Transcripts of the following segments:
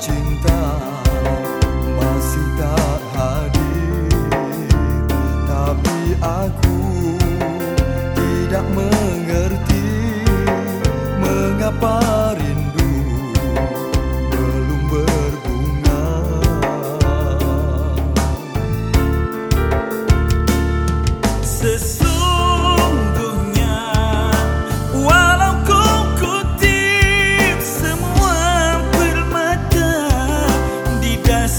cinta masih tak hadir. Tapi aku tidak mengerti Mengapa rindu belum berbunga.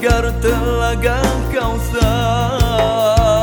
agar telaga kau sah.